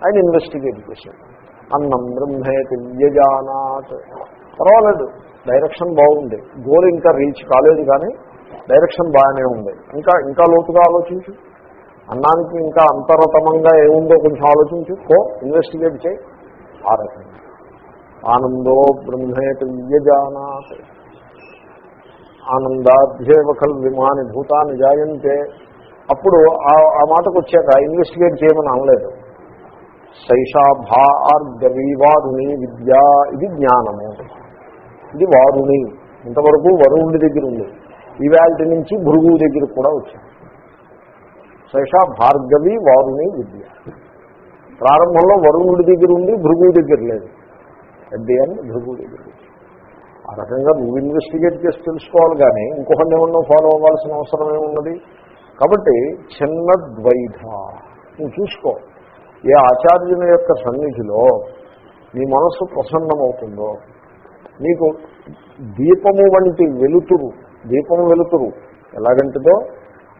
ఆయన ఇన్వెస్టిగేట్ చేశాడు. అన్నం బ్రహ్మేతి వ్యజానాత్ పర్వాలేదు డైరెక్షన్ బాగుంది. గోల్ ఇంకా రీచ్ కాలేదు కానీ డైరెక్షన్ బాగానే ఉంది. ఇంకా ఇంకా లోతుగా ఆలోచించు. అన్నానికి ఇంకా అంతరతమంగా ఏముందో కొంచెం ఆలోచించు. కో ఇన్వెస్టిగేట్ చేయి. ఆ రకంగా. ఆనందో బ్రహ్మేతి వ్యజానాత్ ఆనందాధ్యేవ ఖల్ విమాని భూతాన్ని జాయంతే. అప్పుడు ఆ మాటకు వచ్చాక ఇన్వెస్టిగేట్ చేయమని అనలేదు. శైషా భార్గవీవారుణి విద్య ఇది జ్ఞానము. ఇది వారుణి. ఇంతవరకు వరుణుడి దగ్గర ఉంది ఇవాల్టి నుంచి భృగువు దగ్గర కూడా వచ్చింది. శైషా భార్గవి వారుణి విద్య. ప్రారంభంలో వరుణుడి దగ్గర ఉంది భృగువు దగ్గర లేదు. అడ్డి అని భృగువు దగ్గర. ఉంది. ఆ రకంగా నువ్వు ఇన్వెస్టిగేట్ చేసి తెలుసుకోవాలి కానీ ఇంకొకరిని ఏమన్నా ఫాలో అవ్వాల్సిన అవసరం ఏమున్నది? కాబట్టి చిన్న ద్వైధ నువ్వు చూసుకో ఏ ఆచార్యుని యొక్క సన్నిధిలో నీ మనస్సు ప్రసన్నమవుతుందో నీకు దీపము వంటి వెలుతురు దీపము వెలుతురు ఎలాగంటిదో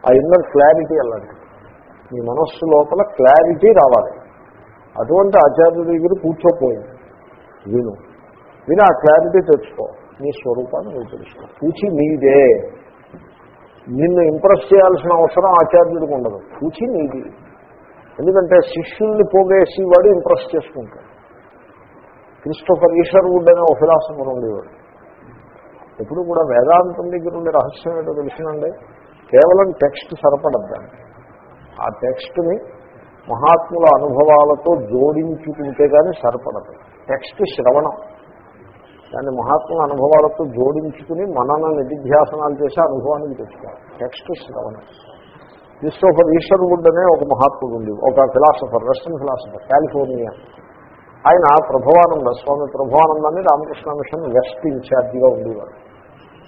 ఆ ఇన్నర్ క్లారిటీ ఎలాంటిది? నీ మనస్సు లోపల క్లారిటీ రావాలి. అటువంటి ఆచార్యుడి దగ్గర కూర్చోపోయింది విను. విని ఆ క్లారిటీ తెచ్చుకో. నీ స్వరూపాన్ని నువ్వు తెలుసుకో. పూచి నీదే. నిన్ను ఇంప్రెస్ చేయాల్సిన అవసరం ఆచార్యుడికి ఉండదు. పూచి నీది. ఎందుకంటే శిష్యుల్ని పోగేసి వాడు ఇంప్రెస్ చేసుకుంటాడు. క్రిస్టోఫర్ ఈషర్వుడ్ అనే ఒక ఫిలాసఫర్ ఉండేవాడు. ఎప్పుడు కూడా వేదాంతం దగ్గర ఉండే రహస్యం ఏంటో తెలిసినండి? కేవలం టెక్స్ట్ సరిపడద్దాన్ని ఆ టెక్స్ట్ని మహాత్ముల అనుభవాలతో జోడించుకుంటే కానీ సరిపడదు. టెక్స్ట్ శ్రవణం. దాన్ని మహాత్ముల అనుభవాలతో జోడించుకుని మనన నిధిధ్యాసనాలు చేసి అనుభవానికి తెచ్చుకోవాలి. టెక్స్ట్ శ్రవణం క్రిస్టోఫర్ ఈశ్వర్వుడ్ అనే ఒక మహాత్ముడు ఉంది ఒక ఫిలాసఫర్ వెస్టర్న్ ఫిలాసఫర్ కాలిఫోర్నియా ఆయన ప్రభవానంద స్వామి ప్రభవానందాన్ని రామకృష్ణ మిషన్ వెస్ట్ ఇన్ఛార్జిగా ఉండేవారు.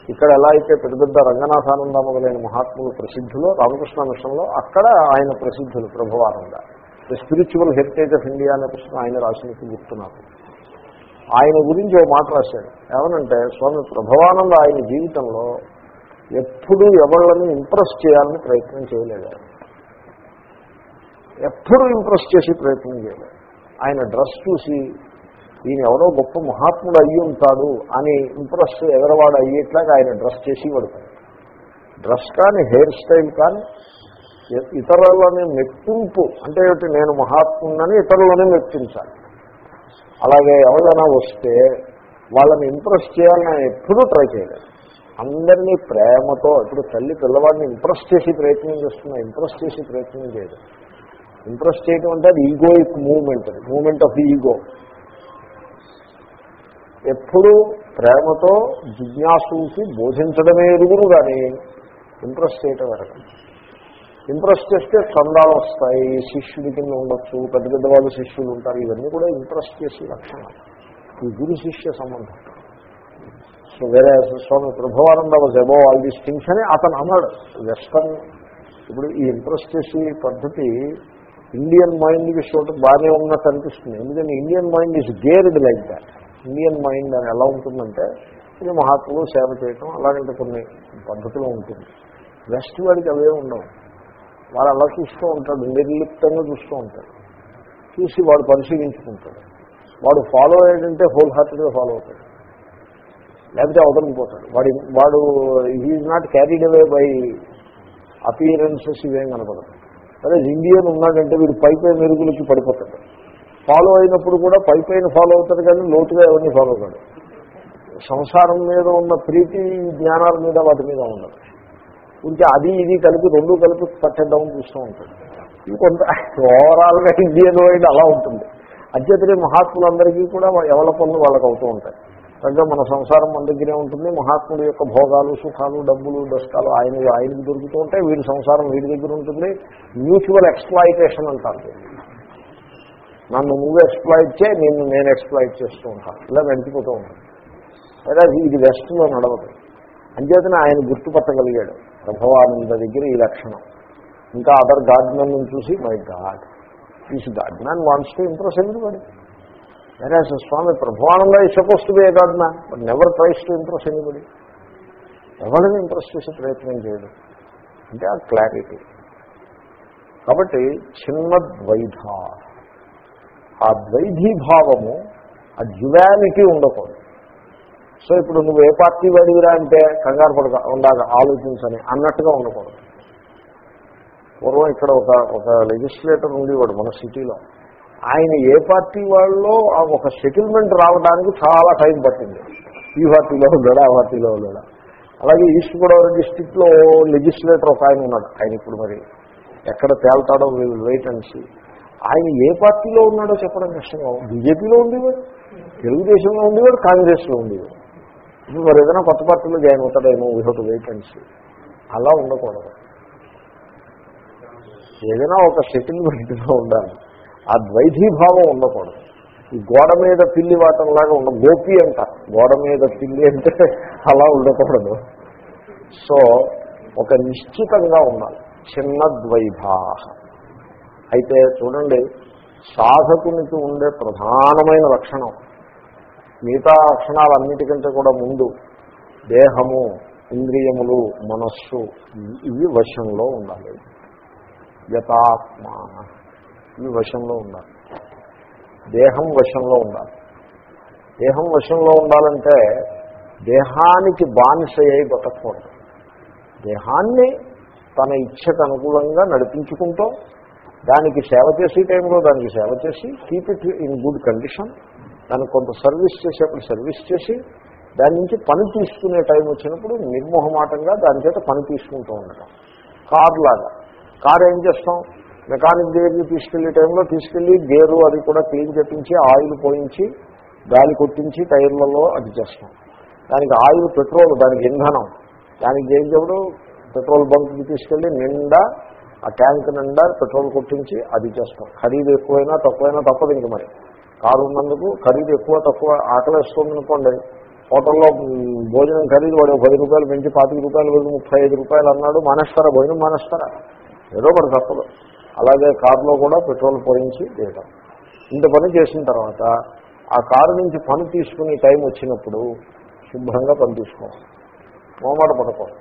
ఇక్కడ ఎలా అయితే పెద్ద పెద్ద రంగనాథానంద మొదలైన మహాత్ములు ప్రసిద్ధులు రామకృష్ణ మిషన్లో అక్కడ ఆయన ప్రసిద్ధులు Prabhavananda. The spiritual heritage of India అనే పుస్తకం ఆయన రాసినట్టు గుర్తున్నారు ఆయన గురించి ఓ మాట రాశాడు. ఏమనంటే స్వామి ప్రభవానంద ఆయన జీవితంలో ఎప్పుడూ ఎవళ్ళని ఇంప్రెస్ చేయాలని ప్రయత్నం చేయలేదు ఆయన. ఎప్పుడూ ఇంప్రెస్ చేసి ప్రయత్నం చేయలేదు. ఆయన డ్రెస్ చూసి ఈయన ఎవరో గొప్ప మహాత్ముడు అయ్యి ఉంటాడు అని ఇంప్రెస్ ఎగరవాడు అయ్యేట్లాగా ఆయన డ్రెస్ చేసి పడతాడు డ్రెస్ కానీ హెయిర్ స్టైల్ కానీ ఇతరులని మెప్పింపు అంటే నేను మహాత్ముడని ఇతరులని మెప్పించాలి. అలాగే ఎవరైనా వస్తే వాళ్ళని ఇంప్రెస్ చేయాలని ఎప్పుడూ ట్రై చేయలేదు. అందరినీ ప్రేమతో ఇప్పుడు తల్లి పిల్లవాడిని ఇంప్రెస్ చేసి ప్రయత్నం చేస్తున్నా ఇంప్రెస్ చేసి ప్రయత్నం చేయదు. ఇంప్రెస్ చేయడం అంటే అది ఈగోయిక్ మూమెంట్ అది మూమెంట్ ఆఫ్ ది ఈగో. ఎప్పుడూ ప్రేమతో జిజ్ఞాసుకి బోధించడమే ఎరుగురు కానీ ఇంప్రెస్ చేయటం ఎరగదు ఇంప్రెస్ చేస్తే చందాలు వస్తాయి శిష్యుడి కింద ఉండొచ్చు పెద్ద పెద్ద వాళ్ళు శిష్యులు ఉంటారు ఇవన్నీ కూడా ఇంప్రెస్ చేసే లక్షణాలు. ఈ గురు శిష్య సంబంధం. సో వేరే Swami Prabhavananda was above all these things అని అతను అన్నాడు. వెస్టర్న్ ఇప్పుడు ఈ ఇంప్రెస్ చేసే పద్ధతి ఇండియన్ మైండ్కి చోట బాగానే ఉన్నట్టు అనిపిస్తుంది. ఎందుకంటే Indian mind is geared like that Indian mind అని ఎలా ఉంటుందంటే ఇది మహాత్ములు సేవ చేయటం అలాగంటే కొన్ని పద్ధతులు ఉంటుంది వెస్ట్ వాడికి అవే ఉండవు. వాడు అలా చూస్తూ ఉంటాడు నిర్లిప్తంగా చూస్తూ ఉంటాడు. చూసి వాడు పరిశీలించుకుంటాడు. వాడు ఫాలో అయ్యాడంటే హోల్ హార్టెడ్గా ఫాలో అవుతాడు. లేకపోతే అవతలిపోతాడు వాడి వాడు is not carried away by appearances ఇవేం కనపడదు అదే ఇండియన్ ఉన్నాడంటే వీడు పై పై మెరుగులకి పడిపోతాడు. ఫాలో అయినప్పుడు కూడా పై పైన ఫాలో అవుతాడు కానీ లోతుగా ఎవరిని ఫాలో కాడు. సంసారం మీద ఉన్న ప్రీతి జ్ఞానాల మీద వాటి మీద ఉండదు. ఇంకా అది ఇది కలిపి రెండు కలిపి పట్టేద్దామని చూస్తూ ఉంటుంది ఇది కొంత ఓవరాల్గా ఇండియన్ వైడ్ అలా ఉంటుంది. అధ్యతనే మహాత్ములందరికీ కూడా ఎవరి పనులు వాళ్ళకి అవుతూ ఉంటాయి. కనుక మన సంసారం మన దగ్గరే ఉంటుంది. మహాత్ముడి యొక్క భోగాలు సుఖాలు డబ్బులు దశకాలు ఆయన ఆయనకి దొరుకుతూ ఉంటాయి. వీడి సంసారం వీడి దగ్గర ఉంటుంది. మ్యూచువల్ ఎక్స్ప్లాయిటేషన్ అంటారు నన్ను నువ్వు ఎక్స్ప్లాయిట్ చేయి నేను నేను ఎక్స్ప్లాయిట్ చేస్తూ ఉంటాను. ఇలా వెంటిపోతూ ఉంటాను లేదా ఇది వెస్ట్లో నడవదు. అంచేతనే ఆయన గుర్తుపట్టగలిగాడు. ప్రభవానంద దగ్గర ఈ లక్షణం. ఇంకా అదర్ గాడ్మెన్ చూసి my god is god man wants to impress everybody వేరే స్వామి ప్రభానంగా ఈ suppose to be god man but never tries to impress anybody ఎవరిని ఇంప్రెస్ చేసే ప్రయత్నం చేయడం. అంటే ఆ క్లారిటీ కాబట్టి చిన్న ద్వైధ ఆ ద్వైధీభావము ఆ డ్యువానిటీ ఉండకూడదు. సో ఇప్పుడు నువ్వు ఏ పార్టీ వాడివిరా అంటే కంగారు పడక ఉండాలి ఆలోచించని అన్నట్టుగా ఉండకూడదు. పూర్వం ఇక్కడ ఒక ఒక లెజిస్లేటర్ ఉండేవాడు మన సిటీలో. ఆయన ఏ పార్టీ వాళ్ళలో ఆ ఒక సెటిల్మెంట్ రావడానికి చాలా టైం పట్టింది. ఈ పార్టీలో ఉన్నాడా ఆ పార్టీలో ఉన్నాడా. అలాగే ఈస్ట్ గోదావరి డిస్టిక్లో లెజిస్లేటర్ ఒక ఆయన ఉన్నాడు. ఆయన ఇప్పుడు మరి ఎక్కడ తేల్తాడో వెయిట్ అండ్ ఆయన ఏ పార్టీలో ఉన్నాడో చెప్పడం కష్టంగా బీజేపీలో ఉండేవాడు తెలుగుదేశంలో ఉండేవాడు కాంగ్రెస్లో ఉండేవాడు. ఇప్పుడు మరి ఏదైనా కొత్త పార్టీలో జాయిన్ అవుతాడేమో విహౌట్ వెయిట్ అండ్ సీ అలా ఉండకూడదు. ఏదైనా ఒక సెటిల్మెంట్లో ఉండాలి. ఆ ద్వైధీభావం ఉండకూడదు. ఈ గోడ మీద పిల్లి వాటంలాగా ఉన్న గోపి అంట. గోడ మీద పిల్లి అంటే అలా ఉండకూడదు. సో ఒక నిశ్చితంగా ఉండాలి. చిన్న ద్వైధా అయితే చూడండి సాధకునికి ఉండే ప్రధానమైన లక్షణం మిగతా లక్షణాలన్నిటికంటే కూడా ముందు దేహము ఇంద్రియములు మనస్సు ఇవి వశంలో ఉండాలి. యథాత్మ ఇవి వశంలో ఉండాలి. దేహం వశంలో ఉండాలి. దేహం వశంలో ఉండాలంటే దేహానికి బానిస అయి బతకూడదు దేహాన్ని తన ఇచ్ఛకు అనుకూలంగా నడిపించుకుంటూ దానికి సేవ చేసే టైంలో దానికి సేవ చేసి keep it in good condition దానికి కొంత సర్వీస్ చేసేప్పుడు సర్వీస్ చేసి దాని నుంచి పని తీసుకునే టైం వచ్చినప్పుడు నిర్మోహమాటంగా దాని చేత పని తీసుకుంటూ ఉండటం. కార్ లాగా. కార్ ఏం చేస్తాం? మెకానిక్ దగ్గరికి తీసుకెళ్ళే టైంలో తీసుకెళ్ళి గేరు అది కూడా క్లీన్ చెప్పించి ఆయిల్ పోయించి గాలి కొట్టించి టైర్లలో అది చేస్తాం. దానికి ఆయిల్ పెట్రోల్ దానికి ఇంధనం. దానికి చేసేప్పుడు పెట్రోల్ బంక్కి తీసుకెళ్ళి నిండా ఆ ట్యాంక్ నిండా పెట్రోల్ కొట్టించి అది చేస్తాం. ఖరీదు ఎక్కువైనా తక్కువైనా తప్పదు ఇంక మరి. కారు ఉన్నందుకు ఖరీదు ఎక్కువ తక్కువ ఆకలి అనుకోండి. హోటల్లో భోజనం ఖరీదు వాడు పది రూపాయలు పెంచి పాతిక రూపాయలు వెళ్ళి ముప్పై ఐదు రూపాయలు అన్నాడు మానేస్తారా? భోజనం మానేస్తారా? ఏదో ఒకటి తప్పదు. అలాగే కారులో కూడా పెట్రోల్ పోయించి తీయటం. ఇంత పని చేసిన తర్వాత ఆ కారు నుంచి పని తీసుకునే టైం వచ్చినప్పుడు శుభ్రంగా పని తీసుకోవాలి. మోమాట పడకూడదు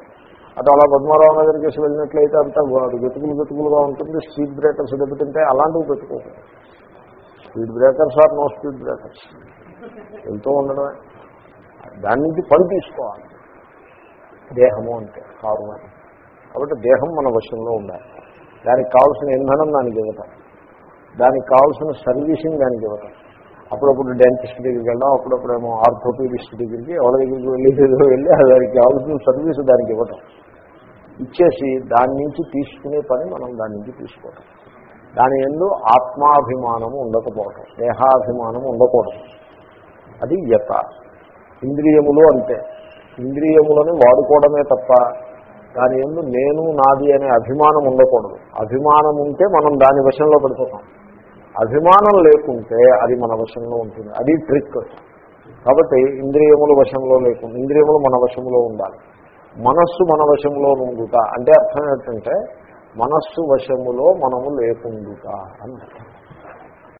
అటు అలా పద్మారావు నగర్ కేసు వెళ్ళినట్లయితే అంతా వెతుకులు వెతుకులుగా ఉంటుంది స్పీడ్ బ్రేకర్స్ దెబ్బతింటే అలాంటివి పెట్టుకోకూడదు. Speed breakers or no speed breakers. వెళ్తూ ఉండడమే. దాని నుంచి పని తీసుకోవాలి. దేహము అంటే కారు అని కాబట్టి దేహం మన వశంలో ఉండాలి. దానికి కావాల్సిన ఇంధనం దానికి ఇవ్వటం. దానికి కావాల్సిన సర్వీసింగ్ దానికి ఇవ్వటం. అప్పుడప్పుడు డెంటిస్ట్ దగ్గరికి వెళ్ళాం అప్పుడప్పుడేమో ఆర్థోపీడిస్ట్ దగ్గరికి ఎవరి దగ్గరికి వెళ్ళి వెళ్ళి దానికి కావాల్సిన సర్వీస్ దానికి ఇవ్వటం. ఇచ్చేసి దాని నుంచి తీసుకునే పని మనం దాని నుంచి తీసుకోవటం. దాని ఎందు ఆత్మాభిమానము ఉండకపోవటం దేహాభిమానము ఉండకూడదు. అది యత. ఇంద్రియములు అంతే. ఇంద్రియములను వాడుకోవడమే తప్ప దాని ఎందు నేను నాది అనే అభిమానం ఉండకూడదు. అభిమానం ఉంటే మనం దాని వశంలో పడిపోతాం. అభిమానం లేకుంటే అది మన వశంలో ఉంటుంది. అది ట్రిక్. కాబట్టి ఇంద్రియముల వశంలో లేకుండా ఇంద్రియములు మన వశంలో ఉండాలి. మనస్సు మన వశంలో ఉండుట అంటే అర్థం ఏంటంటే మనస్సు వశములో మనము లేకుండుట అని అర్థం.